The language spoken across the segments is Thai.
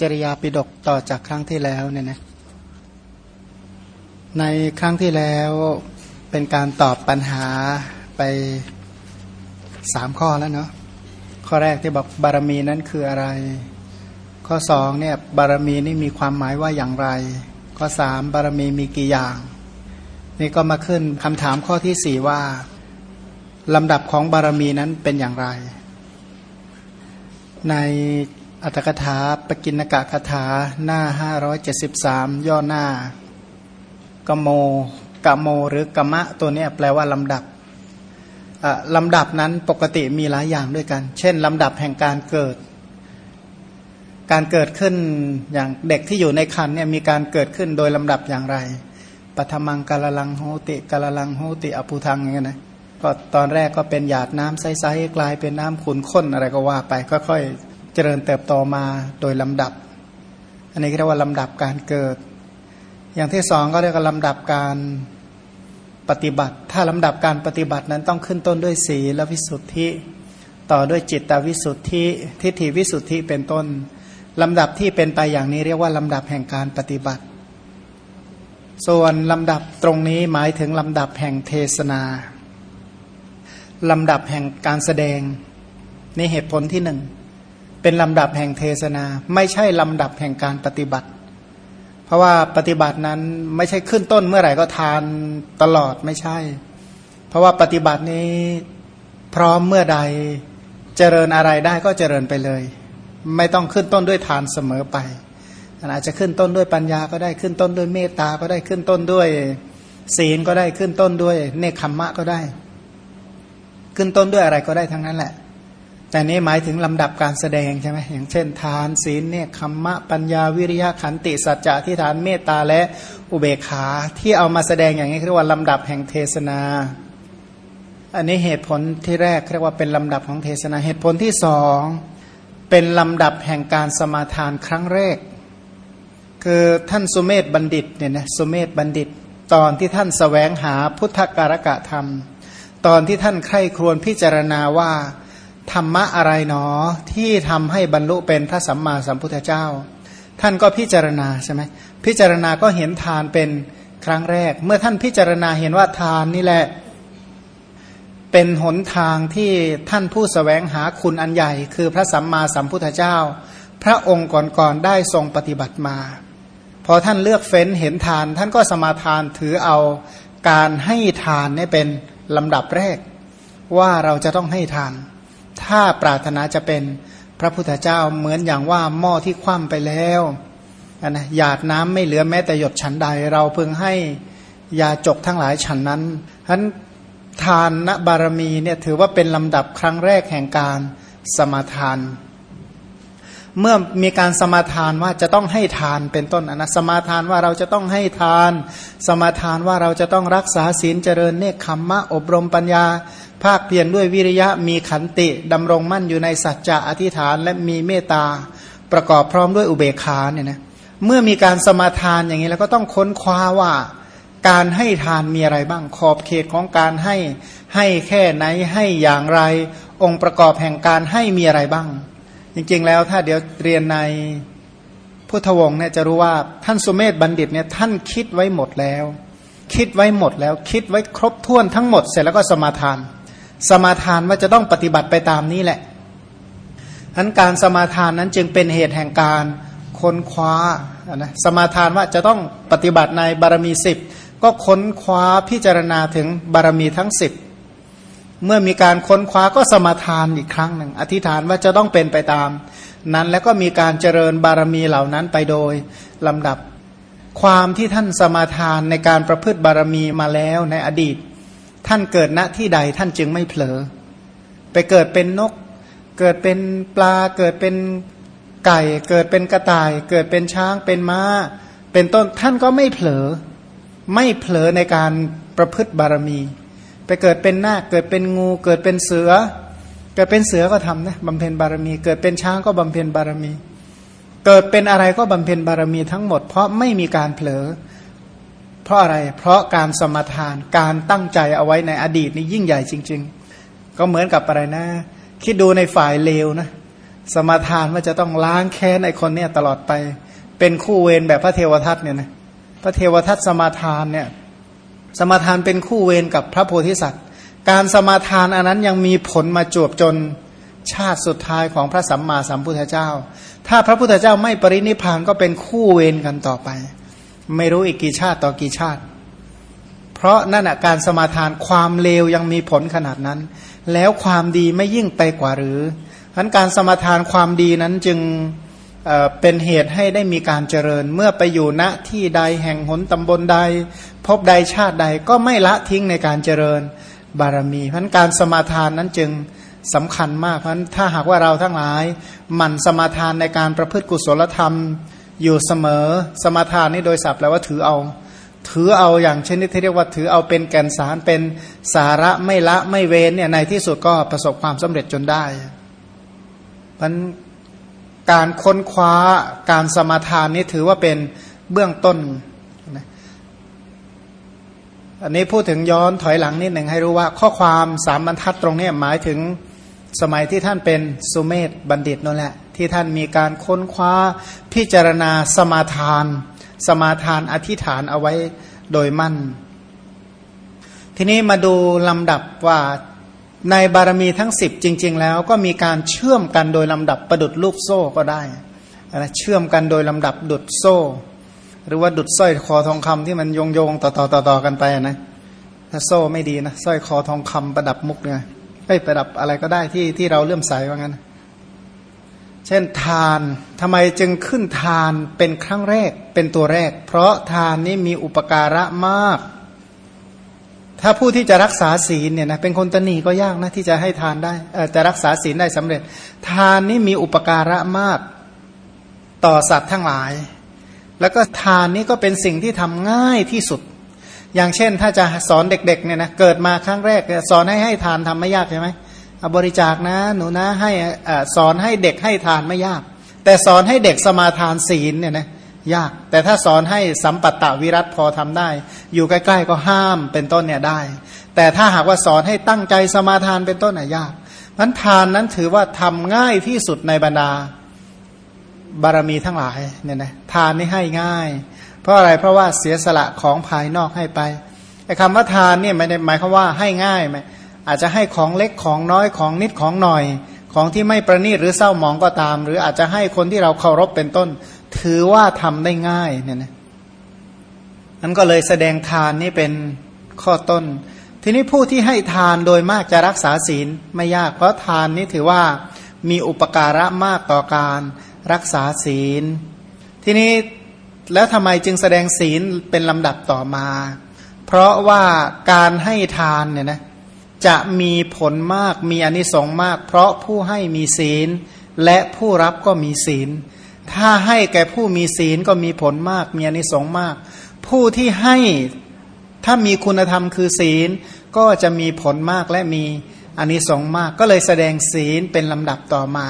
จริยาปิดกต่อจากครั้งที่แล้วเนี่ยนะในครั้งที่แล้วเป็นการตอบปัญหาไปสามข้อแล้วเนาะข้อแรกที่บอกบารมีนั้นคืออะไร ข้อสองเนี่ยบารมีนี่มีความหมายว่าอย่างไร ข้อสามบารมีมีกี่อย่าง นี่ก็มาขึ้นคำถามข้อที่สี่ว่าลำดับของบารมีนั้นเป็นอย่างไร ใน อัตถกถาปกินกะคาถาหน้า 573 ย่อหน้ากโมกโมหรือกมะตัวนี้แปลว่าลำดับลำดับนั้นปกติมีหลายอย่างด้วยกัน เช่นลำดับแห่งการเกิด การเกิดขึ้นอย่างเด็กที่อยู่ในคันเนี่ยมีการเกิดขึ้นโดยลำดับอย่างไรปฐมังกาลลังโหติกาลลังโหติอภุทังอย่างเงี้ยนะก็ตอนแรกก็เป็นหยาดน้ำใสๆกลายเป็นน้ำขุนข้นอะไรก็ว่าไปค่อยๆ เจริญเติบโตมาโดยลำดับ อันนี้เรียกว่าลำดับการเกิด อย่างที่สองก็เรียกว่าลำดับการปฏิบัติ ถ้าลำดับการปฏิบัตินั้นต้องขึ้นต้นด้วยศีลวิสุทธิ ต่อด้วยจิตตวิสุทธิ ทิฏฐิวิสุทธิเป็นต้นลำดับที่เป็นไปอย่างนี้เรียกว่าลำดับแห่งการปฏิบัติ ส่วนลำดับตรงนี้หมายถึงลำดับแห่งเทศนาลำดับแห่งการแสดงในเหตุผลที่หนึ่ง เป็นลำดับแห่งเทศนา ไม่ใช่ลำดับแห่งการปฏิบัติ เพราะว่าปฏิบัตินั้นไม่ใช่ขึ้นต้นเมื่อไหร่ก็ทานตลอดไม่ใช่ เพราะว่าปฏิบัตินี้พร้อมเมื่อใดเจริญอะไรได้ก็เจริญไปเลย ไม่ต้องขึ้นต้นด้วยทานเสมอไปอาจจะขึ้นต้นด้วยปัญญาก็ได้ขึ้นต้นด้วยเมตตาก็ได้ขึ้นต้นด้วยศีลก็ได้ขึ้นต้นด้วยเนคขมมะก็ได้ ขึ้นต้นด้วยอะไรก็ได้ทั้งนั้นแหละ แต่นี้หมายถึงลำดับการแสดงใช่ไหมอย่างเช่น ทานศีลเนี่ยคัมมะปัญญาวิริยะขันติสัจจะที่ฐานเมตตาและอุเบกขาที่เอามาแสดงอย่างนี้เรียกว่าลำดับแห่งเทศนา อันนี้เหตุผลที่แรกเรียกว่าเป็นลำดับของเทศนาเหตุผลที่สองเป็นลำดับแห่งการสมาทานครั้งแรก คือท่านสุเมธบัณฑิตเนี่ยนะสุเมธบัณฑิต ตอนที่ท่านสแสวงหาพุทธการกะธรรม ตอนที่ท่านใคร่ครวญพิจารณาว่า ธรรมะอะไรหนอที่ทำให้บรรลุเป็นพระสัมมาสัมพุทธเจ้า ท่านก็พิจารณาใช่ไหมพิจารณาก็เห็นทานเป็นครั้งแรก เมื่อท่านพิจารณาเห็นว่าทานนี่แหละ เป็นหนทางที่ท่านผู้สแสวงหาคุณอันใหญ่ คือพระสัมมาสัมพุทธเจ้า พระองค์ก่อนๆได้ทรงปฏิบัติมาพอท่านเลือกเฟ้นเห็นทาน ท่านก็สมาทานถือเอาการให้ทานนี่เป็นลำดับแรก ว่าเราจะต้องให้ทาน ถ้าปรารถนาจะเป็นพระพุทธเจ้าเหมือนอย่างว่าหม้อที่คว่ำไปแล้วนะหยาดน้ำไม่เหลือแม้แต่หยดฉันใด เราเพิ่งให้ยาจกทั้งหลายฉันนั้นฉะนั้นทานณบารมีเนี่ยถือว่าเป็นลำดับครั้งแรกแห่งการสมาทาน เมื่อมีการสมาทานว่าจะต้องให้ทานเป็นต้นนะสมาทานว่าเราจะต้องให้ทาน สมาทานว่าเราจะต้องรักษาศีลเจริญเนคขมมะอบรมปัญญา ภาคเพียรด้วยวิริยะมีขันติดำรงมั่นอยู่ในสัจจะอธิษฐานและมีเมตตาประกอบพร้อมด้วยอุเบกขาเนี่ยนะเมื่อมีการสมาทานอย่างนี้แล้วก็ต้องค้นคว้าว่าการให้ทานมีอะไรบ้างขอบเขตของการให้ให้แค่ไหนให้อย่างไร องค์ประกอบแห่งการให้มีอะไรบ้าง จริงๆแล้วถ้าเดี๋ยวเรียนในพุทธวงศ์เนี่ยจะรู้ว่าท่านสุเมธบัณฑิตเนี่ยท่านคิดไว้หมดแล้ว คิดไว้หมดแล้วคิดไว้ครบถ้วนทั้งหมดเสร็จแล้วก็สมาทาน สมาทานว่าจะต้องปฏิบัติไปตามนี้แหละทั้นการสมาทานนั้นจึงเป็นเหตุแห่งการค้นคว้านะสมาทานว่าจะต้องปฏิบัติในบารมีสิบก็ค้นคว้าพิจารณาถึงบารมีทั้งสิบเมื่อมีการค้นคว้าก็สมาทานอีกครั้งหนึ่งอธิษฐานว่าจะต้องเป็นไปตาม นั้นแล้วก็มีการเจริญบารมีเหล่านั้นไปโดยลำดับ ความที่ท่านสมาทานในการประพฤติบารมีมาแล้วในอดีต ท่านเกิดณที่ใดท่านจึงไม่เผลอ ไปเกิดเป็นนก เกิดเป็นปลา เกิดเป็นไก่ เกิดเป็นกระต่าย เกิดเป็นช้างเป็นม้า เป็นต้นท่านก็ไม่เผลอ ไม่เผลอในการประพฤติบารมี ไปเกิดเป็นนาคเกิดเป็นงู เกิดเป็นเสือ เกิดเป็นเสือก็ทำนะบำเพ็ญบารมี เกิดเป็นช้างก็บำเพ็ญบารมี เกิดเป็นอะไรก็บำเพ็ญบารมีทั้งหมด เพราะไม่มีการเผลอเราะอะไร เพราะการสมทานการตั้งใจเอาไว้ในอดีตนี่ยิ่งใหญ่จริง ๆ ก็เหมือนกับอะไรนะ คิดดูในฝ่ายเลวนะ สมทานว่าจะต้องล้างแค้นไอคนเนี่ยตลอดไป เป็นคู่เวรแบบพระเทวทัตเนี่ยนะพระเทวทัตสมาทานเนี่ยสมาทานเป็นคู่เวรกับพระโพธิสัตว์ การสมาทานอันนั้นยังมีผลมาจวบจนชาติสุดท้ายของพระสัมมาสัมพุทธเจ้า ถ้าพระพุทธเจ้าไม่ปรินิพานก็เป็นคู่เวรกันต่อไป ไม่รู้อีกกี่ชาติต่อกี่ชาติ เพราะนั่นการการสมาทานความเลวยังมีผลขนาดนั้น แล้วความดีไม่ยิ่งไปกว่าหรือพันการสมาทานความดีนั้นจึงเป็นเหตุให้ได้มีการเจริญ เมื่อไปอยู่ณที่ใดแห่งหนตำบลใด พบใดชาติใดก็ไม่ละทิ้งในการเจริญบารมีพันการสมาทานนั้นจึงสำคัญมากเพราะถ้าหากว่าเราทั้งหลายหมั่นสมาทานในการประพฤติกุศลธรรม อยู่เสมอสมาทานนี่โดยศัพท์แล้วว่าถือเอา ถือเอาอย่างเช่นที่เรียกว่าถือเอาเป็นแก่นสารเป็นสาระไม่ละไม่เว้นเนี่ยในที่สุดก็ประสบความสำเร็จจนได้พันการค้นคว้าการสมาทานนี้ถือว่าเป็นเบื้องต้น อันนี้พูดถึงย้อนถอยหลังนิดหนึ่งให้รู้ว่าข้อความสามบรรทัดตรงนี้หมายถึงสมัยที่ท่านเป็นสุเมธบัณฑิตนั่นแหละ ที่ท่านมีการค้นคว้าพิจารณาสมาทาน สมาทานอธิษฐานเอาไว้โดยมั่น ทีนี้มาดูลำดับว่าในบารมีทั้งสิบจริง ๆ แล้วก็มีการเชื่อมกันโดยลำดับประดุดลูกโซ่ก็ได้นะเชื่อมกันโดยลำดับดุดโซ่ หรือว่าดุดสร้อยคอทองคำที่มันโยงโยงต่อต่อต่อต่อกันไปนะถ้าโซ่ไม่ดีนะสร้อยคอทองคำประดับมุกเนี่ยไม่ประดับอะไรก็ได้ที่ที่เราเลื่อมใสว่างั้น เช่นทานทำไมจึงขึ้นทานเป็นครั้งแรกเป็นตัวแรก เพราะทานนี้มีอุปการะมาก ถ้าผู้ที่จะรักษาศีลเนี่ยนะเป็นคนตนีก็ยากนะที่จะให้ทานได้จะรักษาศีลได้สำเร็จ ทานนี่มีอุปการะมากต่อสัตว์ทั้งหลาย แล้วก็ทานนี่ก็เป็นสิ่งที่ทำง่ายที่สุด อย่างเช่นถ้าจะสอนเด็กๆเนี่ยนะเกิดมาครั้งแรกสอนให้ให้ทานทำไม่ยากใช่ไหม บริจาคนะ หนูนะให้สอนให้เด็กให้ทานไม่ยาก แต่สอนให้เด็กสมาทานศีลเนี่ยนะยาก แต่ถ้าสอนให้สัมปัตตวิรัตพอทำได้ อยู่ใกล้ ๆ ก็ห้ามเป็นต้นเนี่ยได้ แต่ถ้าหากว่าสอนให้ตั้งใจสมาทานเป็นต้นน่ะยากนั้นทานนั้นถือว่าทำง่ายที่สุดในบรรดาบารมีทั้งหลายเนี่ยนะทานนี่ให้ง่าย เพราะอะไรเพราะว่าเสียสละของภายนอกให้ไปไอ้คำว่าทานเนี่ยไม่ได้หมายความว่าให้ง่ายไหม อาจจะให้ของเล็กของน้อยของนิดของหน่อย ของที่ไม่ประณีตหรือเศร้าหมองก็ตาม หรืออาจจะให้คนที่เราเคารพเป็นต้น ถือว่าทำได้ง่ายเนี่ยนะนั้นก็เลยแสดงทานนี่เป็นข้อต้น ทีนี้ผู้ที่ให้ทานโดยมากจะรักษาศีลไม่ยาก เพราะทานนี้ถือว่ามีอุปการะมากต่อการรักษาศีล ทีนี้แล้วทำไมจึงแสดงศีลเป็นลำดับต่อมา เพราะว่าการให้ทานเนี่ยนะ จะมีผลมากมีอนิสงส์มาก เพราะผู้ให้มีศีล และผู้รับก็มีศีล ถ้าให้แก่ผู้มีศีลก็มีผลมาก มีอนิสงส์มาก ผู้ที่ให้ถ้ามีคุณธรรมคือศีล ก็จะมีผลมากและมีอนิสงส์มาก ก็เลยแสดงศีลเป็นลำดับต่อมา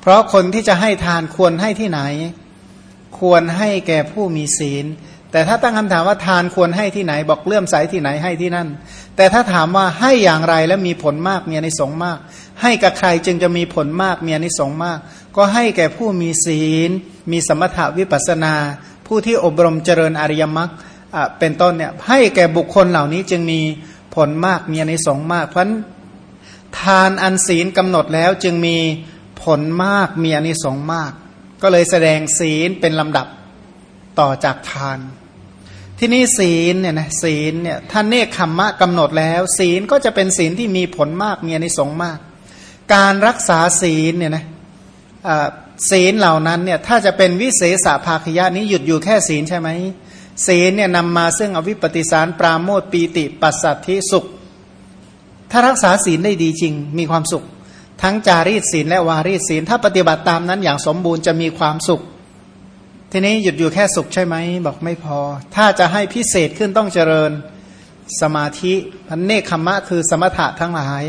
เพราะคนที่จะให้ทานควรให้ที่ไหน ควรให้แก่ผู้มีศีล แต่ถ้าตั้งคำถามว่าทานควรให้ที่ไหนบอกเลื่อมใสที่ไหนให้ที่นั่น แต่ถ้าถามว่าให้อย่างไรและมีผลมากมีอนิสงส์มาก ให้กับใครจึงจะมีผลมากมีอนิสงส์มาก ก็ให้แก่ผู้มีศีล มีสมถาวิปัสนา ผู้ที่อบรมเจริญอริยมรรคเป็นต้นเนี่ยให้แก่บุคคลเหล่านี้จึงมีผลมากมีอนิสงส์มาก เพราะทานอันศีลกำหนดแล้วจึงมีผลมากมีอนิสงส์มาก ก็เลยแสดงศีลเป็นลำดับต่อจากทาน ที่นี่ศีลเนี่ยนะศีลเนี่ยท่านเนคขมมะกำหนดแล้ว ศีลก็จะเป็นศีลที่มีผลมากมีอนิสงส์มาก การรักษาศีลเนี่ยนะศีลเหล่านั้นเนี่ยถ้าจะเป็นวิเศษภาคยะนี้หยุดอยู่แค่ศีลใช่ไหมศีลเนี่ยนำมาซึ่งอวิปปิสารปราโมทปีติปัสสัทธิสุข ถ้ารักษาศีลได้ดีจริง มีความสุข ทั้งจารีตศีลและวารีตศีลถ้าปฏิบัติตามนั้นอย่างสมบูรณ์จะมีความสุข ทีนี้หยุดอยู่แค่สุขใช่ไหมบอกไม่พอ ถ้าจะให้พิเศษขึ้นต้องเจริญสมาธิพันเนคขมะคือสมถะทั้งหลาย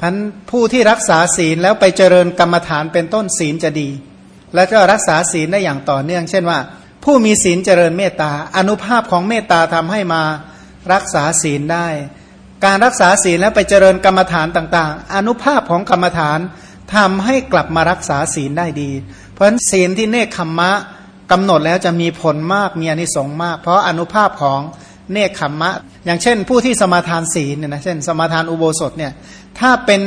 พันผู้ที่รักษาศีลแล้วไปเจริญกรรมฐานเป็นต้นศีลจะดี แล้วก็รักษาศีลได้อย่างต่อเนื่อง เช่นว่า ผู้มีศีลเจริญเมตตาอนุภาพของเมตตาทำให้มารักษาศีลได้ การรักษาศีลแล้วไปเจริญกรรมฐานต่างๆ อนุภาพของกรรมฐานทำให้กลับมารักษาศีลได้ดี เพราะฉะนั้นศีลที่เนคขมะ กำหนดแล้วจะมีผลมากมีอนิสงส์มาก เพราะอนุภาพของเนคขมมะ อย่างเช่น ผู้ที่สมาทานศีลเนี่ยนะเช่น สมาทานอุโบสถเนี่ยถ้าเป็น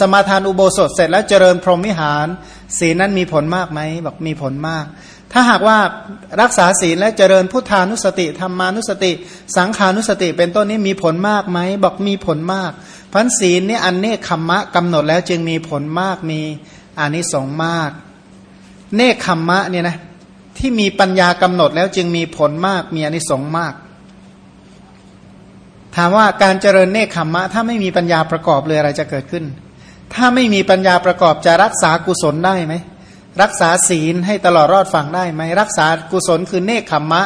สมาทานอุโบสถเสร็จแล้วเจริญพรหมวิหาร ศีลนั้นมีผลมากไหมบอกมีผลมาก ถ้าหากว่ารักษาศีลและเจริญพุทธานุสติธรรมานุสติ สังขานุสติเป็นต้นนี้มีผลมากไหมบอกมีผลมากพันศีลนี่อันเนคขมมะกำหนดแล้วจึงมีผลมากมีอานิสงส์มาก เนคขมมะเนี่ยนะ ที่มีปัญญากำหนดแล้วจึงมีผลมากมีอนิสงส์มาก ถามว่าการเจริญเนคขมมะ ถ้าไม่มีปัญญาประกอบเลยอะไรจะเกิดขึ้น ถ้าไม่มีปัญญาประกอบจะรักษากุศลได้ไหมรักษาศีลให้ตลอดรอดฟังได้ไหมรักษากุศลคือเนคขมมะ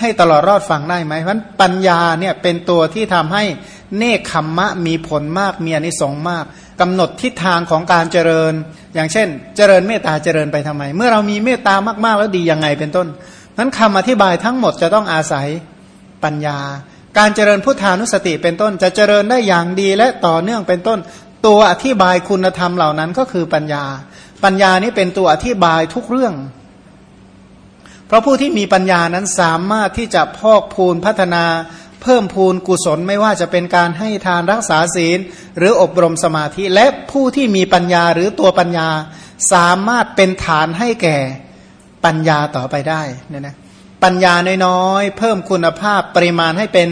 ให้ตลอดรอดฟังได้ไหมเพราะปัญญาเนี่ยเป็นตัวที่ทำให้เนคขมมะมีผลมากมีอนิสงส์มาก กำหนดทิศทางของการเจริญ อย่างเช่น เจริญเมตตาเจริญไปทำไม เมื่อเรามีเมตตามากๆแล้วดียังไงเป็นต้นนั้นคำอธิบายทั้งหมดจะต้องอาศัยปัญญา การเจริญพุทธานุสติเป็นต้น จะเจริญได้อย่างดีและต่อเนื่องเป็นต้น ตัวอธิบายคุณธรรมเหล่านั้นก็คือปัญญา ปัญญานี้เป็นตัวอธิบายทุกเรื่อง เพราะผู้ที่มีปัญญานั้นสามารถที่จะพอกพูนพัฒนา เพิ่มพูนกุศลไม่ว่าจะเป็นการให้ทานรักษาศีล หรืออบรมสมาธิ และผู้ที่มีปัญญาหรือตัวปัญญา สามารถเป็นฐานให้แก่ปัญญาต่อไปได้เนี่ยนะปัญญาน้อยๆ เพิ่มคุณภาพปริมาณให้เป็น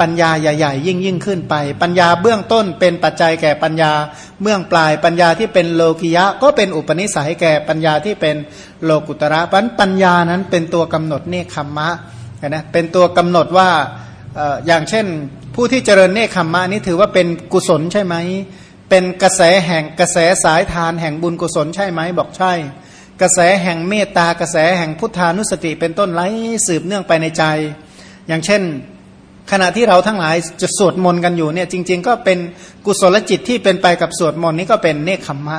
ปัญญาใหญ่ ๆ ยิ่งยิ่งขึ้นไป ปัญญาเบื้องต้นเป็นปัจจัยแก่ปัญญาเบื้องปลาย ปัญญาที่เป็นโลกิยะ ก็เป็นอุปนิสัยแก่ปัญญาที่เป็นโลกุตระปัญญานั้นเป็นตัวกำหนดเนคขมมะนะเป็นตัวกำหนดว่า อย่างเช่น ผู้ที่เจริญเนคขมมะนี้ถือว่าเป็นกุศลใช่ไหม เป็นกระแสแห่งกระแสสายทานแห่งบุญกุศลใช่ไหมบอกใช่ กระแสแห่งเมตตากระแสแห่งพุทธานุสติ เป็นต้นไหลสืบเนื่องไปในใจ อย่างเช่น ขณะที่เราทั้งหลายจะสวดมนต์กันอยู่เนี่ยจริง ๆ ก็เป็นกุศลจิตที่เป็นไปกับสวดมนต์นี้ก็เป็นเนคขมมะ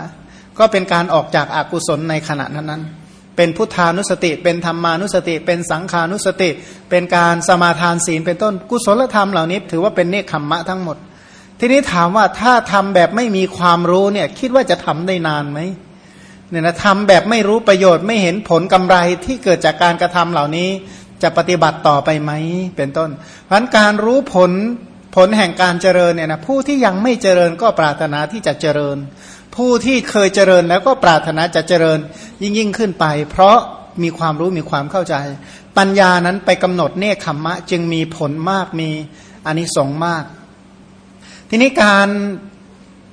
ก็เป็นการออกจากอากุศลในขณะนั้นๆ เป็นพุทธานุสติ เป็นธรรมานุสติ เป็นสังขานุสติ เป็นการสมาทานศีลเป็นต้นกุศลธรรมเหล่านี้ ถือว่าเป็นเนคขมมะทั้งหมด ทีนี้ถามว่าถ้าทำแบบไม่มีความรู้เนี่ยคิดว่าจะทำได้นานไหมเนี่ยนะทำแบบไม่รู้ประโยชน์ไม่เห็นผลกำไรที่เกิดจากการกระทำเหล่านี้จะปฏิบัติต่อไปไหมเป็นต้นเพราะการรู้ผลผลแห่งการเจริญเนี่ยนะผู้ที่ยังไม่เจริญก็ปรารถนาที่จะเจริญ ผู้ที่เคยเจริญแล้วก็ปรารถนาจะเจริญยิ่งยิ่งขึ้นไป เพราะมีความรู้มีความเข้าใจ ปัญญานั้นไปกำหนดเนคขมมะ จึงมีผลมากมีอานิสงส์มาก ทีนี้การ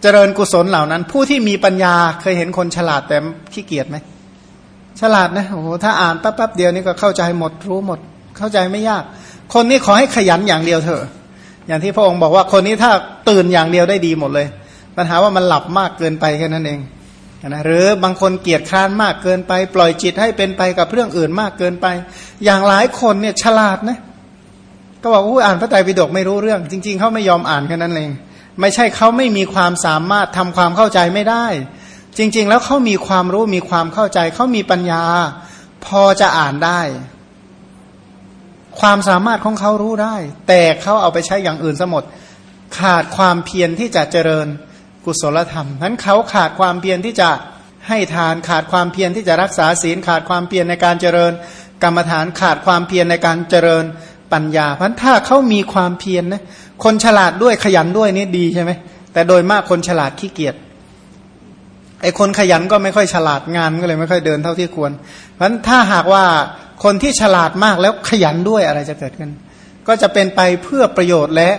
เจริญกุศลเหล่านั้น ผู้ที่มีปัญญาเคยเห็นคนฉลาดแต่ขี้เกียจไหมฉลาดนะโอ้โหถ้าอ่านแป๊บๆเดียวนี่ก็เข้าใจหมดรู้หมด เข้าใจไม่ยาก คนนี้ขอให้ขยันอย่างเดียวเถอะอย่างที่พระองค์บอกว่าคนนี้ถ้าตื่นอย่างเดียวได้ดีหมดเลย ปัญหาว่ามันหลับมากเกินไปแค่นั้นเองนะหรือบางคนเกียจคร้านมากเกินไป ปล่อยจิตให้เป็นไปกับเรื่องอื่นมากเกินไป อย่างหลายคนเนี่ยฉลาดนะก็บอกว่าอ่านพระไตรปิฎกไม่รู้เรื่อง จริง ๆเขาไม่ยอมอ่านแค่นั้นเอง ไม่ใช่เขาไม่มีความสามารถทำความเข้าใจไม่ได้ จริง ๆ แล้วเขามีความรู้มีความเข้าใจเขามีปัญญา พอจะอ่านได้ ความสามารถของเขารู้ได้ แต่เขาเอาไปใช้อย่างอื่นสมด ขาดความเพียรที่จะเจริญ กุศลธรรมนั้นเขาขาดความเพียรที่จะให้ทานขาดความเพียรที่จะรักษาศีลขาดความเพียรในการเจริญ กรรมฐานขาดความเพียรในการเจริญปัญญา เพราะถ้าเขามีความเพียรนะคนฉลาดด้วยขยันด้วยนี่ดีใช่ไหมแต่โดยมากคนฉลาดขี้เกียจไอ้คนขยันก็ไม่ค่อยฉลาดงานก็เลยไม่ค่อยเดินเท่าที่ควร เพราะถ้าหากว่าคนที่ฉลาดมากแล้วขยันด้วยอะไรจะเกิดขึ้น ก็จะเป็นไปเพื่อประโยชน์และ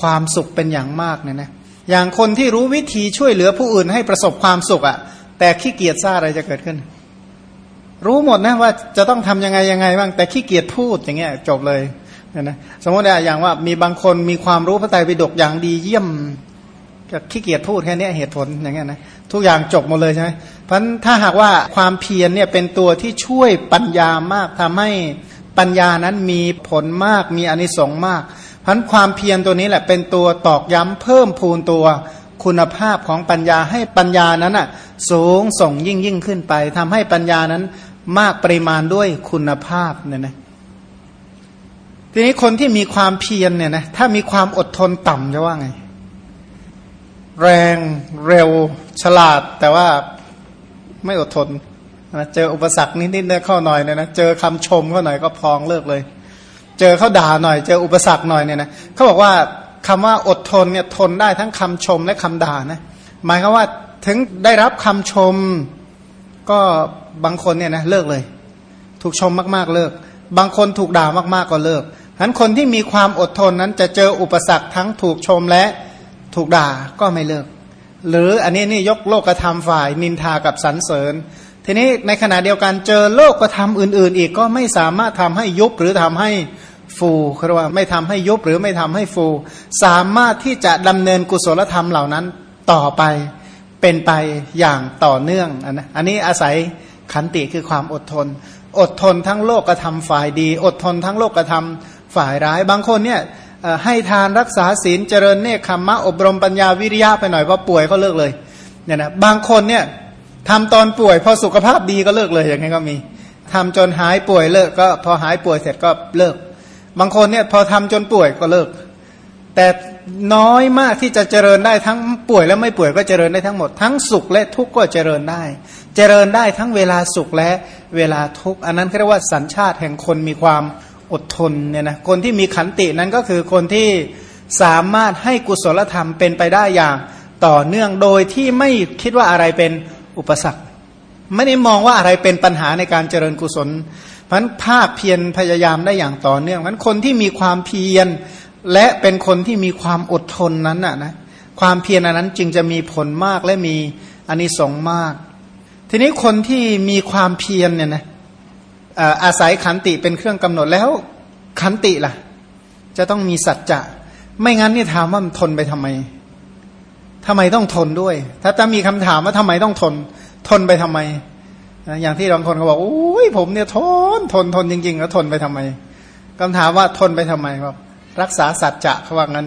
ความสุขเป็นอย่างมากเนี่ยนะ อย่างคนที่รู้วิธีช่วยเหลือผู้อื่นให้ประสบความสุขอะ่ะ แต่ขี้เกียจซ่าอะไรจะเกิดขึ้น รู้หมดนะว่าจะต้องทํำยังไงยังไงบ้างแต่ขี้เกียจพูดอย่างเงี้ยจบเลยนะสมมติอย่างว่ามีบางคนมีความรู้พระไตรปิฎกอย่างดีเยี่ยมก็ขี้เกียจพูดแค่นี้เหตุผลอย่างเงี้ยนะทุกอย่างจบหมดเลยใช่ไหมเพราะถ้าหากว่าความเพียรเนี่ยเป็นตัวที่ช่วยปัญญามากทำให้ปัญญานั้นมีผลมากมีอนิสงส์มาก พันความเพียรตัวนี้แหละเป็นตัวตอกย้ำเพิ่มพูนตัวคุณภาพของปัญญาให้ปัญญานั้นอะสูงส่งยิ่งยิ่งขึ้นไปทำให้ปัญญานั้นมากปริมาณด้วยคุณภาพเนี่ยนะทีนี้คนที่มีความเพียรเนี่ยนะถ้ามีความอดทนต่ำจะว่าไง แรงเร็วฉลาด แต่ว่าไม่อดทนนะเจออุปสรรคนิดๆเนี่ยเข้าหน่อยเนี่ยนะเจอคำชมเข้าหน่อยก็พองเลิกเลย เจอเขาด่าหน่อย เจออุปสรรคหน่อยเนี่ยนะเขาบอกว่าคำว่าอดทนเนี่ยทนได้ทั้งคำชมและคำด่านะหมายความว่าถึงได้รับคำชมก็บางคนเนี่ยนะเลิกเลย ถูกชมมากๆเลิก บางคนถูกด่ามากๆก็เลิกฉะนั้นคนที่มีความอดทนนั้นจะเจออุปสรรคทั้งถูกชมและถูกด่าก็ไม่เลิก หรืออันนี้นี่ยกโลกธรรมฝ่ายนินทากับสรรเสริญ ทีนี้ในขณะเดียวกันเจอโลกธรรมอื่น ๆ อีกก็ไม่สามารถทำให้ยุบหรือทำให้ ฟูคือว่าไม่ทำให้ยุบหรือไม่ทำให้ฟู สามารถที่จะดำเนินกุศลธรรมเหล่านั้นต่อไปเป็นไปอย่างต่อเนื่องอันนะอันนี้อาศัยขันติคือความอดทน อดทนทั้งโลกกระทำฝ่ายดี อดทนทั้งโลกกระทำฝ่ายร้าย บางคนเนี่ยให้ทานรักษาศีลเจริญเนคขมมะอบรมปัญญาวิริยะไปหน่อยพอป่วยก็เลิกเลยเนี่ยนะบางคนเนี่ยทำตอนป่วยพอสุขภาพดีก็เลิกเลยอย่างนี้ก็มีทำจนหายป่วยเลิกก็พอหายป่วยเสร็จก็เลิก บางคนเนี่ยพอทำจนป่วยก็เลิก แต่น้อยมากที่จะเจริญได้ทั้งป่วยและไม่ป่วยก็เจริญได้ทั้งหมด ทั้งสุขและทุกข์ก็เจริญได้ เจริญได้ทั้งเวลาสุขและเวลาทุกข์อันนั้นเรียกว่าสัญชาติแห่งคนมีความอดทนเนี่ยนะคนที่มีขันตินั้นก็คือคนที่สามารถให้กุศลธรรมเป็นไปได้อย่างต่อเนื่องโดยที่ไม่คิดว่าอะไรเป็นอุปสรรค ไม่ได้มองว่าอะไรเป็นปัญหาในการเจริญกุศล พันภาคเพียรพยายามได้อย่างต่อเนื่องพันคนที่มีความเพียรและเป็นคนที่มีความอดทนนั้นน่ะนะความเพียรอันนั้นจึงจะมีผลมากและมีอานิสงส์มาก ทีนี้คนที่มีความเพียรเนี่ยนะอาศัยขันติเป็นเครื่องกำหนดแล้วขันติล่ะ จะต้องมีสัจจะ ไม่งั้นนี่ถามว่ามันทนไปทำไมทำไมต้องทนด้วย ถ้าจะมีคำถามว่าทำไมต้องทน ทนไปทำไม อย่างที่บางคนเขาบอกโอ้ยผมเนี่ยทนทนทนจริงๆแล้วทนไปทำไมคำถามว่าทนไปทำไมครับ รักษาสัจจะเขาว่างั้น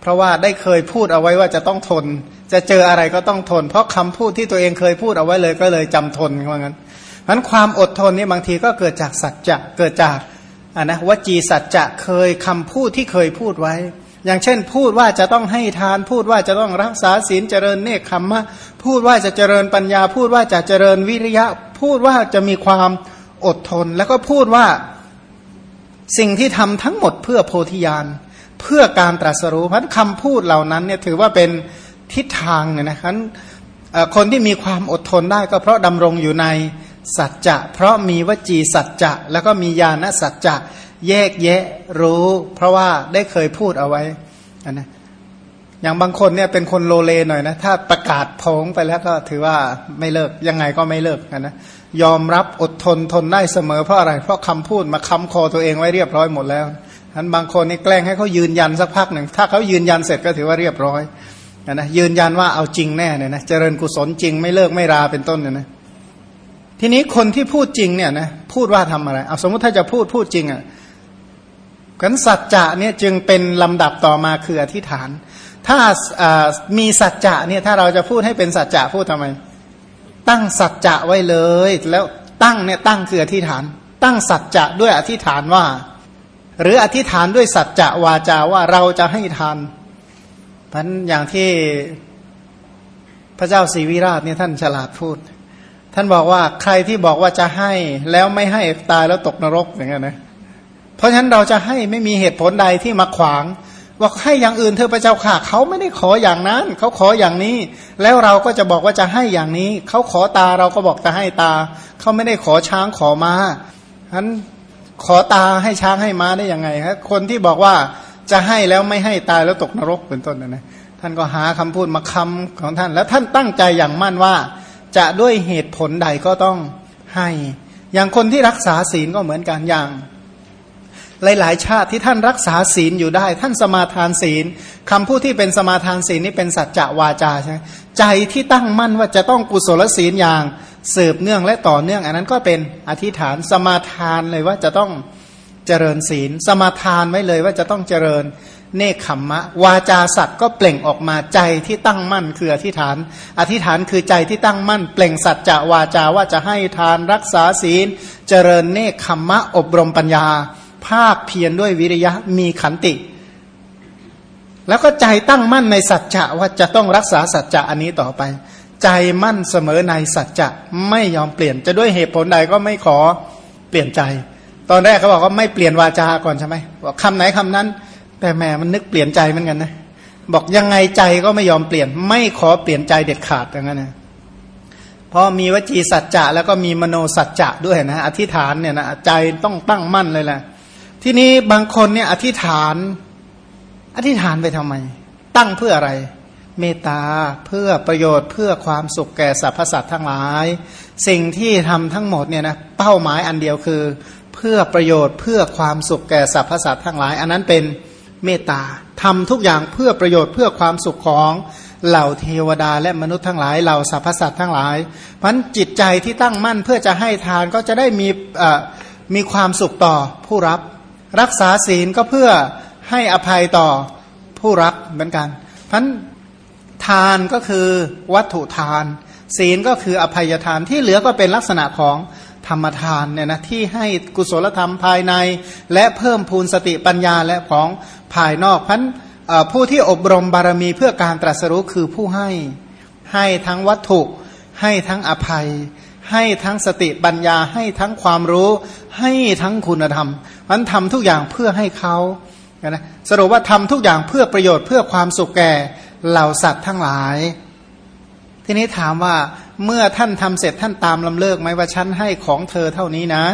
เพราะว่าได้เคยพูดเอาไว้ว่าจะต้องทน จะเจออะไรก็ต้องทน เพราะคำพูดที่ตัวเองเคยพูดเอาไว้เลยก็เลยจำทนเขาว่างั้นนั้นความอดทนนี่บางทีก็เกิดจากสัจจะเกิดจากอ่านะวจีสัจจะเคยคำพูดที่เคยพูดไว้ อย่างเช่น พูดว่าจะต้องให้ทาน พูดว่าจะต้องรักษาศีลเจริญเนคขมมะพูดว่าจะเจริญปัญญา พูดว่าจะเจริญวิริยะ พูดว่าจะมีความอดทน แล้วก็พูดว่าสิ่งที่ทำทั้งหมดเพื่อโพธิญาณเพื่อการตรัสรู้พันคำพูดเหล่านั้นเนี่ยถือว่าเป็นทิศทางเนี่ยนะครับคนที่มีความอดทนได้ก็เพราะดำรงอยู่ในสัจจะ เพราะมีวจีสัจจะ แล้วก็มีญาณสัจจะ แยกแยะรู้ เพราะว่าได้เคยพูดเอาไว้นะอย่างบางคนเนี่ยเป็นคนโลเลหน่อยนะ ถ้าประกาศพงไปแล้วก็ถือว่าไม่เลิกยังไงก็ไม่เลิกนะยอมรับอดทนทนได้เสมอเพราะอะไร เพราะคำพูดมาค้ำคอตัวเองไว้เรียบร้อยหมดแล้วท่านบางคนนี่แกล้งให้เขายืนยันสักพักหนึ่งถ้าเขายืนยันเสร็จก็ถือว่าเรียบร้อยนะยืนยันว่าเอาจริงแน่เนี่ยนะเจริญกุศลจริงไม่เลิกไม่ราเป็นต้นเนี่ยนะทีนี้คนที่พูดจริงเนี่ยนะพูดว่าทำอะไรเอาสมมติถ้าจะพูดพูดจริงอะ กันสัจจะเนี่ยจึงเป็นลำดับต่อมาคืออธิษฐาน ถ้ามีสัจจะเนี่ยถ้าเราจะพูดให้เป็นสัจจะพูดทำไม ตั้งสัจจะไว้เลย แล้วตั้งเนี่ยตั้งคืออธิษฐาน ตั้งสัจจะด้วยอธิษฐานว่า หรืออธิษฐานด้วยสัจจะวาจาว่าเราจะให้ทานพันอย่างที่พระเจ้าศรีวิราชเนี่ยท่านฉลาดพูด ท่านบอกว่าใครที่บอกว่าจะให้แล้วไม่ให้ตายแล้วตกนรกอย่างเงี้ยนะ เพราะฉะนั้นเราจะให้ไม่มีเหตุผลใดที่มาขวางว่าให้อย่างอื่นเธอพระเจ้าค่ะ เขาไม่ได้ขออย่างนั้น เขาขออย่างนี้ แล้วเราก็จะบอกว่าจะให้อย่างนี้ เขาขอตาเราก็บอกจะให้ตา เขาไม่ได้ขอช้างขอมาฉะนั้นขอตาให้ช้างให้ม้าได้ยังไงครับคนที่บอกว่าจะให้แล้วไม่ให้ตายแล้วตกนรกเป็นต้นนะท่านก็หาคำพูดมาคำของท่าน แล้วท่านตั้งใจอย่างมั่นว่า จะด้วยเหตุผลใดก็ต้องให้ อย่างคนที่รักษาศีลก็เหมือนกันอย่าง หลาย ๆ ชาติที่ท่านรักษาศีลอยู่ได้ ท่านสมาทานศีลคำพูดที่เป็นสมาทานศีลนี่เป็นสัจจะวาจาใช่ไหมใจที่ตั้งมั่นว่าจะต้องกุศลศีลอย่างสืบเนื่องและต่อเนื่อง อันนั้นก็เป็นอธิษฐานสมาทานเลยว่าจะต้องเจริญศีล สมาทานไว้เลยว่าจะต้องเจริญเนคขมมะ วาจาสัตว์ก็เปล่งออกมาใจที่ตั้งมั่นคืออธิษฐาน อธิษฐานคือใจที่ตั้งมั่น เปล่งสัจจะวาจาว่าจะให้ทานรักษาศีล เจริญเนคขมมะอบรมปัญญา ภาคเพียรด้วยวิริยะมีขันติ แล้วก็ใจตั้งมั่นในสัจจะว่าจะต้องรักษาสัจจะอันนี้ต่อไป ใจมั่นเสมอในสัจจะไม่ยอมเปลี่ยนจะด้วยเหตุผลใดก็ไม่ขอเปลี่ยนใจ ตอนแรกเขาบอกว่าไม่เปลี่ยนวาจาก่อนใช่ไหมบอกคำไหนคำนั้น แต่แหมมันนึกเปลี่ยนใจเหมือนกันนะบอกยังไงใจก็ไม่ยอมเปลี่ยน ไม่ขอเปลี่ยนใจเด็ดขาดอย่างนั้นนะเพราะมีวจีสัจจะแล้วก็มีมโนสัจจะด้วยนะ อธิษฐานเนี่ยนะใจต้องตั้งมั่นเลยแหละ ทีนี้บางคนเนี่ยอธิษฐาน อธิษฐานไปทำไม ตั้งเพื่ออะไร เมตตาเพื่อประโยชน์เพื่อความสุขแก่สรรพสัตว์ทั้งหลาย สิ่งที่ทำทั้งหมดเนี่ยนะเป้าหมายอันเดียวคือ เพื่อประโยชน์เพื่อความสุขแก่สรรพสัตว์ทั้งหลาย อันนั้นเป็นเมตตาทำทุกอย่างเพื่อประโยชน์เพื่อความสุขของเหล่าเทวดาและมนุษย์ทั้งหลายเหล่าสรรพสัตว์ทั้งหลายเพราะจิตใจที่ตั้งมั่นเพื่อจะให้ทานก็จะได้มีมีความสุขต่อผู้รับ รักษาศีลก็เพื่อให้อภัยต่อผู้รับเหมือนกันเพราะทานก็คือวัตถุทาน ศีลก็คืออภัยทานที่เหลือก็เป็นลักษณะของธรรมทานเนี่ยนะที่ให้กุศลธรรมภายใน และเพิ่มพูนสติปัญญาและของภายนอกพันผู้ที่อบรมบารมีเพื่อการตรัสรู้คือผู้ให้ให้ทั้งวัตถุให้ทั้งอภัย ให้ทั้งสติปัญญาให้ทั้งความรู้ให้ทั้งคุณธรรมมันทำทุกอย่างเพื่อให้เขานะสรุปว่าทำทุกอย่างเพื่อประโยชน์เพื่อความสุขแก่เหล่าสัตว์ทั้งหลาย ทีนี้ถามว่าเมื่อท่านทำเสร็จท่านตามลำเลิกไหมว่าฉันให้ของเธอเท่านี้นะ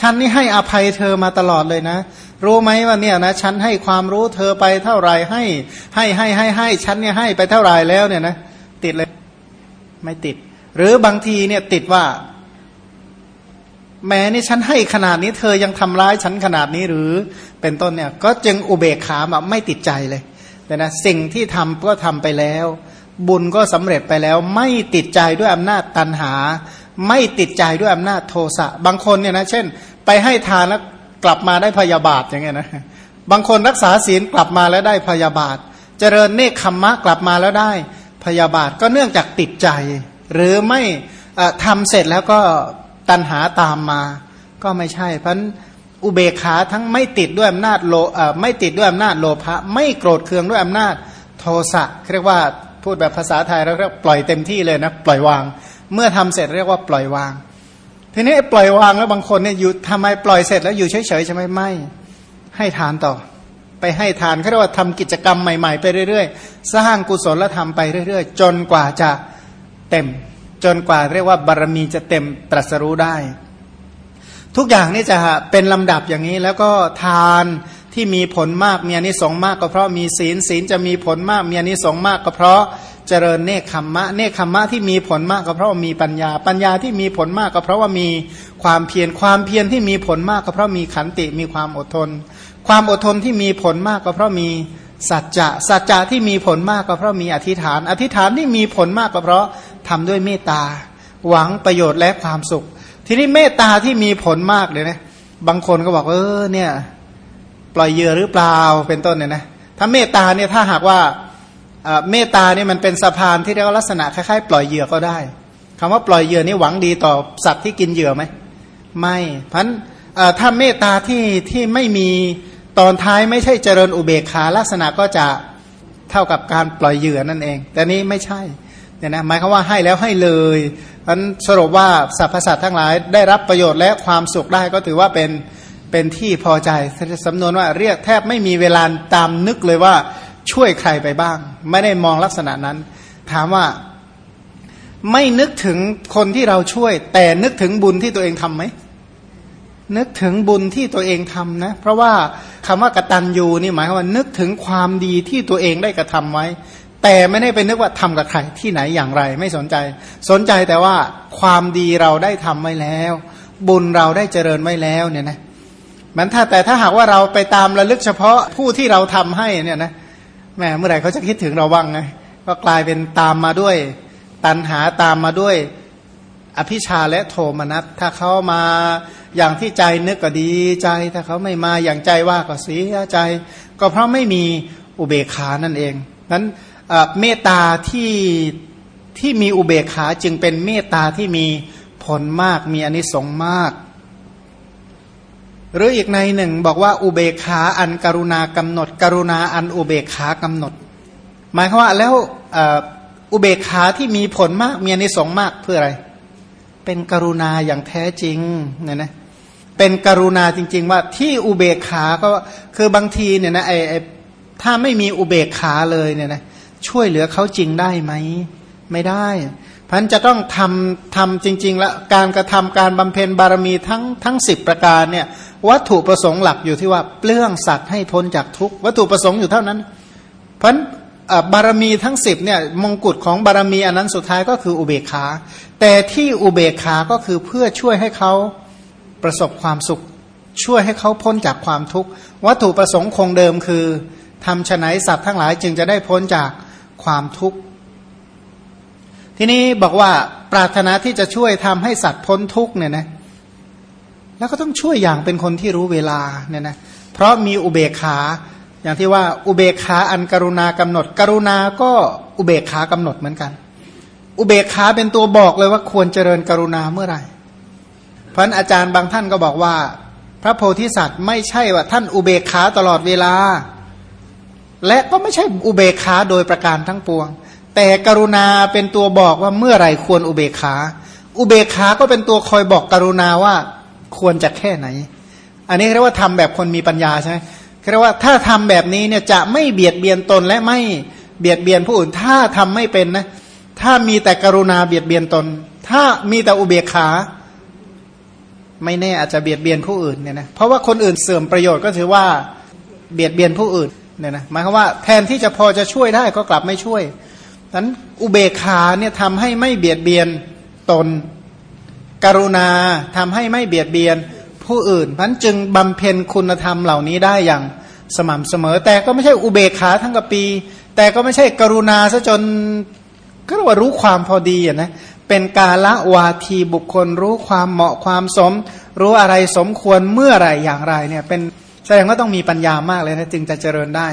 ฉันนี่ให้อภัยเธอมาตลอดเลยนะ รู้ไหมว่าเนี่ยนะฉันให้ความรู้เธอไปเท่าไรให้ให้ให้ให้ให้ฉันเนี่ยให้ไปเท่าไรแล้วเนี่ยนะ ติดเลย ไม่ติด หรือบางทีเนี่ยติดว่า แม้นี่ฉันให้ขนาดนี้ เธอยังทำร้ายฉันขนาดนี้หรือเป็นต้นเนี่ย ก็จึงอุเบกขาแบบไม่ติดใจเลยแต่นะสิ่งที่ทำก็ทำไปแล้ว บุญก็สำเร็จไปแล้ว ไม่ติดใจด้วยอำนาจตันหา ไม่ติดใจด้วยอำนาจโทสะบางคนเนี่ยนะเช่น ไปให้ทานแล้วกลับมาได้พยาบาทอย่างเงี้ยนะบางคนรักษาศีลกลับมาแล้วได้พยาบาท เจริญเนคขมมะกลับมาแล้วได้พยาบาทก็เนื่องจากติดใจ หรือไม่ทำเสร็จแล้วก็ตัณหาตามมา ก็ไม่ใช่ เพราะอุเบกขาทั้งไม่ติดด้วยอำนาจโลไม่ติดด้วยอำนาจโลภะไม่โกรธเคืองด้วยอำนาจโทสะเรียกว่าพูดแบบภาษาไทยเราเรียกปล่อยเต็มที่เลยนะปล่อยวาง เมื่อทำเสร็จเรียกว่าปล่อยวาง ทีนี้ปล่อยวางแล้วบางคนเนี่ยอยู่ทำไมปล่อยเสร็จแล้วอยู่เฉยๆใช่ไหมไม่ให้ทานต่อ ไปให้ทานเขาเรียกว่าทำกิจกรรมใหม่ๆไปเรื่อยๆ สร้างกุศลธรรมไปเรื่อย ๆ จนกว่าจะ เต็ม จนกว่าเรียกว่าบารมีจะเต็มตรัสรู้ได้ ทุกอย่างนี่จะเป็นลำดับอย่างนี้แล้วก็ทานที่มีผลมากมีอนิสงส์มากก็เพราะมีศีลศีลจะมีผลมากมีอนิสงส์มากก็เพราะเจริญเนคขมมะเนคขมมะที่มีผลมากก็เพราะมีปัญญา ปัญญาที่มีผลมากก็เพราะว่ามีความเพียรความเพียรที่มีผลมากก็เพราะมีขันติมีความอดทน ความอดทนที่มีผลมากก็เพราะมีสัจจะสัจจะที่มีผลมากก็เพราะมีอธิษฐาน อธิษฐานที่มีผลมากก็เพราะ ทำด้วยเมตตา หวังประโยชน์และความสุข ทีนี้เมตตาที่มีผลมากเลยนะบางคนก็บอกเออเนี่ยปล่อยเยื่อหรือเปล่าเป็นต้นเนี่ยนะถ้าเมตตาเนี่ยถ้าหากว่าเมตตาเนี่ยมันเป็นสะพานที่เรียกว่าลักษณะคล้ายๆ ปล่อยเหยื่อก็ได้คำว่าปล่อยเหยื่อนี่หวังดีต่อสัตว์ที่กินเหยื่อไหมไม่พันถ้าเมตตาที่ที่ไม่มีตอนท้ายไม่ใช่เจริญอุเบกขาลักษณะก็จะเท่ากับการปล่อยเหยื่อนั่นเอง แต่นี้ไม่ใช่ เนี่ยนะหมายความว่าให้แล้วให้เลยพันสรุปว่าสรรพสัตว์ทั้งหลายได้รับประโยชน์และความสุขได้ก็ถือว่าเป็นเป็นที่พอใจสำนวนว่าเรียกแทบไม่มีเวลาตามนึกเลยว่าช่วยใครไปบ้าง ไม่ได้มองลักษณะนั้น ถามว่า ไม่นึกถึงคนที่เราช่วย แต่นึกถึงบุญที่ตัวเองทำไหมนึกถึงบุญที่ตัวเองทำนะ เพราะว่าคำว่ากตัญญูนี่หมายความว่านึกถึงความดีที่ตัวเองได้กระทำไว้ แต่ไม่ได้ไปนึกว่าทำกับใครที่ไหนอย่างไร ไม่สนใจ สนใจแต่ว่าความดีเราได้ทำไว้แล้ว บุญเราได้เจริญไว้แล้วเนี่ยนะมันถ้าแต่ถ้าหากว่าเราไปตามระลึกเฉพาะผู้ที่เราทำให้เนี่ยนะแม่เมื่อไหร่เขาจะคิดถึงเราบ้างไงก็กลายเป็นตามมาด้วย ตันหาตามมาด้วย อภิชาและโทมนัสถ้าเขามาอย่างที่ใจนึกก็ดีใจ ถ้าเขาไม่มาอย่างใจว่าก็เสียใจ ก็เพราะไม่มีอุเบกขานั่นเองนั้น เมตตาที่ที่มีอุเบกขาจึงเป็นเมตตาที่มีผลมากมีอนิสงส์มาก หรืออีกในหนึ่งบอกว่าอุเบกขาอันกรุณากำหนด กรุณาอันอุเบกขากำหนด หมายความว่าแล้วอุเบกขาที่มีผลมากมีอนิสงส์มากเพื่ออะไร เป็นกรุณาอย่างแท้จริงเนี่ยนะเป็นกรุณาจริง ๆ ว่าที่อุเบกขาก็คือบางทีเนี่ยนะไอ้ถ้าไม่มีอุเบกขาเลยเนี่ยนะ ช่วยเหลือเขาจริงได้ไหม ไม่ได้พันจะต้องทำทำจริง ๆ แล้วการกระทำการบำเพ็ญบารมีทั้งทั้งสิบประการเนี่ยวัตถุประสงค์หลักอยู่ที่ว่าเปลื้องสัตว์ให้พ้นจากทุกวัตถุประสงค์อยู่เท่านั้นพันบารมีทั้งสิบเนี่ยมงกุฎของบารมีอันนั้นสุดท้ายก็คืออุเบกขา แต่ที่อุเบกขาก็คือเพื่อช่วยให้เขาประสบความสุข ช่วยให้เขาพ้นจากความทุกข์วัตถุประสงค์คงเดิมคือทำฉนัยสัตว์ทั้งหลายจึงจะได้พ้นจาก ความทุกข์ ทีนี้บอกว่าปรารถนาที่จะช่วยทำให้สัตว์พ้นทุกข์เนี่ยนะแล้วก็ต้องช่วยอย่างเป็นคนที่รู้เวลาเนี่ยนะเพราะมีอุเบกขาอย่างที่ว่าอุเบกขาอันกรุณากำหนด กรุณาก็อุเบกขากำหนดเหมือนกัน อุเบกขาเป็นตัวบอกเลยว่าควรเจริญกรุณาเมื่อไหร่เพราะอาจารย์บางท่านก็บอกว่า พระโพธิสัตว์ไม่ใช่ว่าท่านอุเบกขาตลอดเวลา และก็ไม่ใช่อุเบกขาโดยประการทั้งปวง แต่กรุณาเป็นตัวบอกว่าเมื่อไหร่ควรอุเบกขา อุเบกขาก็เป็นตัวคอยบอกกรุณาว่าควรจะแค่ไหน อันนี้เรียกว่าทำแบบคนมีปัญญาใช่ไหมเรียกว่าถ้าทำแบบนี้เนี่ยจะไม่เบียดเบียนตนและไม่เบียดเบียนผู้อื่น ถ้าทำไม่เป็นนะ ถ้ามีแต่กรุณาเบียดเบียนตน ถ้ามีแต่อุเบกขา ไม่แน่อาจจะเบียดเบียนผู้อื่นเนี่ยนะ เพราะว่าคนอื่นเสื่อมประโยชน์ก็ถือว่าเบียดเบียนผู้อื่น เนี่ยนะหมายความว่าแทนที่จะพอจะช่วยได้ก็กลับไม่ช่วยนั้นอุเบกขาเนี่ยทำให้ไม่เบียดเบียนตน กรุณาทำให้ไม่เบียดเบียนผู้อื่นนั้นจึงบำเพ็ญคุณธรรมเหล่านี้ได้อย่างสม่ำเสมอ แต่ก็ไม่ใช่อุเบกขาทั้งกับปี แต่ก็ไม่ใช่กรุณาซะจนก็เรียกว่ารู้ความพอดีอะนะเป็นกาละวาทีบุคคลรู้ความเหมาะความสม รู้อะไรสมควรเมื่อไรอย่างไรเนี่ยเป็น แสดงว่าต้องมีปัญญามากเลยนะจึงจะเจริญได้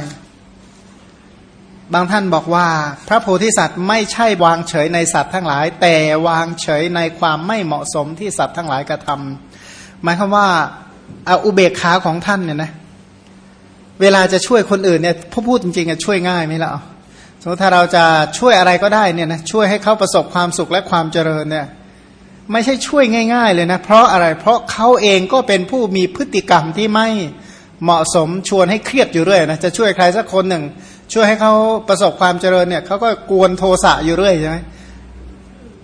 บางท่านบอกว่า พระโพธิสัตว์ไม่ใช่วางเฉยในสัตว์ทั้งหลาย แต่วางเฉยในความไม่เหมาะสมที่สัตว์ทั้งหลายกระทำหมายความว่าเอาอุเบกขาของท่านเนี่ยนะเวลาจะช่วยคนอื่นเนี่ยพูดพูดจริงๆช่วยง่ายไหมล่ะสมมติถ้าเราจะช่วยอะไรก็ได้เนี่ยนะช่วยให้เขาประสบความสุขและความเจริญเนี่ยไม่ใช่ช่วยง่าย ๆ เลยนะ เพราะอะไรเพราะเขาเองก็เป็นผู้มีพฤติกรรมที่ไม่ เหมาะสมชวนให้เครียดอยู่เรื่อยนะจะช่วยใครสักคนหนึ่ง ช่วยให้เขาประสบความเจริญเนี่ยเขาก็กวนโทสะอยู่เรื่อยใช่ไหม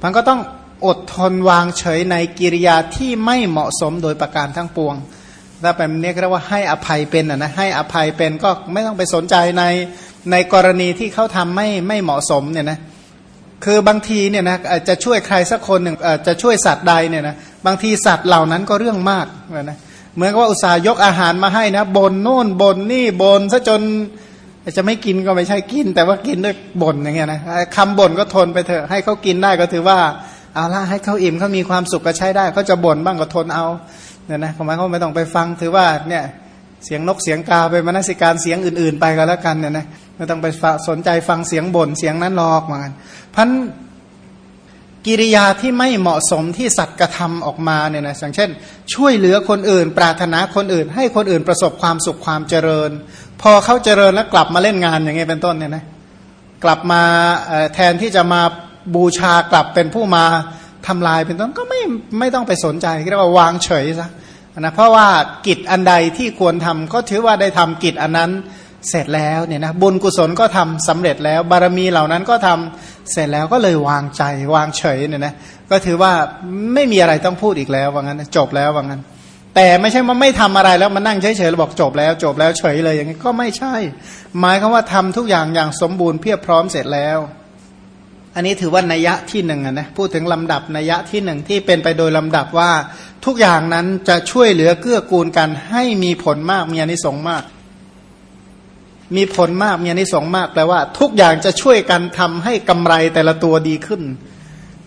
มันก็ต้องอดทนวางเฉยในกิริยาที่ไม่เหมาะสมโดยประการทั้งปวงถ้าแบบนี้เรียกว่าให้อภัยเป็นนะ ให้อภัยเป็นก็ไม่ต้องไปสนใจในในกรณีที่เขาทำไม่ไม่เหมาะสมเนี่ยนะคือบางทีเนี่ยนะจะช่วยใครสักคนหนึ่งจะช่วยสัตว์ใดเนี่ยนะบางทีสัตว์เหล่านั้นก็เรื่องมากนะ เหมือนกับว่าอุตส่าห์ยกอาหารมาให้นะบนโน่นบนนี่บนซะจนจะไม่กินก็ไม่ใช่กิน แต่ว่ากินด้วยบ่นอย่างเงี้ยนะคำบ่นก็ทนไปเถอะให้เขากินได้ก็ถือว่าเอาละให้เขาอิ่มเขามีความสุขก็ใช้ได้เขาจะบ่นบ้างก็ทนเอาเนี่ยนะทำไมเขาไม่ต้องไปฟังถือว่าเนี่ยเสียงนกเสียงกาไปมนสิการเสียงอื่น ๆ ไปก็แล้วกันเนี่ยนะไม่ต้องไปสนใจฟังเสียงบ่นเสียงนั้นหรอกเหมือนกันพัน กิริยาที่ไม่เหมาะสมที่สัตว์กระทำออกมาเนี่ยนะอย่างเช่น ช่วยเหลือคนอื่น ปรารถนาคนอื่น ให้คนอื่นประสบความสุขความเจริญ พอเขาเจริญแล้วกลับมาเล่นงานอย่างเงี้เป็นต้นเนี่ยนะกลับมาแทนที่จะมาบูชากลับเป็นผู้มาทำลายเป็นต้นก็ไม่ไม่ต้องไปสนใจเรียกว่าวางเฉยซะนะเพราะว่ากิจอันใดที่ควรทำก็ถือว่าได้ทำกิจอันนั้น เสร็จแล้วเนี่ยนะบุญกุศลก็ทำสำเร็จแล้ว บารมีเหล่านั้นก็ทำเสร็จแล้วก็เลยวางใจวางเฉยเนี่ยนะก็ถือว่าไม่มีอะไรต้องพูดอีกแล้วว่างั้นจบแล้วว่างั้น แต่ไม่ใช่ว่าไม่ทำอะไรแล้วมานั่งเฉยๆแล้วบอกจบแล้ว จบแล้วเฉยเลยอย่างนี้ก็ไม่ใช่ หมายคือว่าทำทุกอย่างอย่างสมบูรณ์เพียบพร้อมเสร็จแล้ว อันนี้ถือว่านัยยะที่หนึ่งนะพูดถึงลำดับนัยยะที่หนึ่งที่เป็นไปโดยลำดับว่า ทุกอย่างนั้นจะช่วยเหลือเกื้อกูลกันให้มีผลมากมีอนิสงส์มาก มีผลมากมีอนิสงส์มากแปลว่า ทุกอย่างจะช่วยกันทำให้กำไรแต่ละตัวดีขึ้น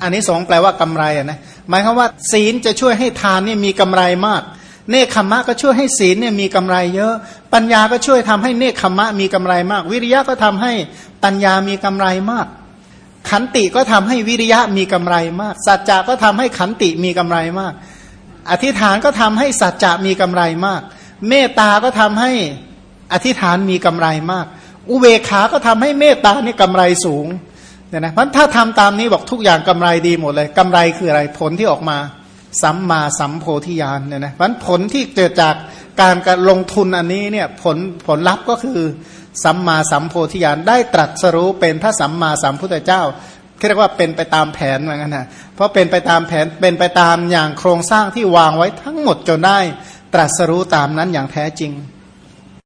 อันนี้สองแปลว่ากำไรนะหมายความว่า ศีลจะช่วยให้ทานเนี่ยมีกำไรมาก เนคขมะก็ช่วยให้ศีลเนี่ยมีกำไรเยอะ ปัญญาก็ช่วยทำให้เนคขมะมีกำไรมาก วิริยะก็ทำให้ปัญญามีกำไรมาก ขันติก็ทำให้วิริยะมีกำไรมาก สัจจะก็ทำให้ขันติมีกำไรมาก อธิษฐานก็ทำให้สัจจะมีกำไรมาก เมตตาก็ทำให้ อธิษฐานมีกำไรมาก อุเบกขา ก็ทำให้เมตตานี่กำไรสูงเนี่ยนะเพราะถ้าทำตามนี้บอกทุกอย่างกำไรดีหมดเลยกำไรคืออะไรผลที่ออกมาสัมมาสัมโพธิญาณเนี่ยนะเพราะผลที่เกิดจากการการลงทุนอันนี้เนี่ยผลผลลัพธ์ก็คือสัมมาสัมโพธิญาณได้ตรัสรู้เป็นพระสัมมาสัมพุทธเจ้าเรียกว่าเป็นไปตามแผนเหมือนกันนะเพราะเป็นไปตามแผนเป็นไปตามอย่างโครงสร้างที่วางไว้ทั้งหมดจนได้ตรัสรู้ตามนั้นอย่างแท้จริง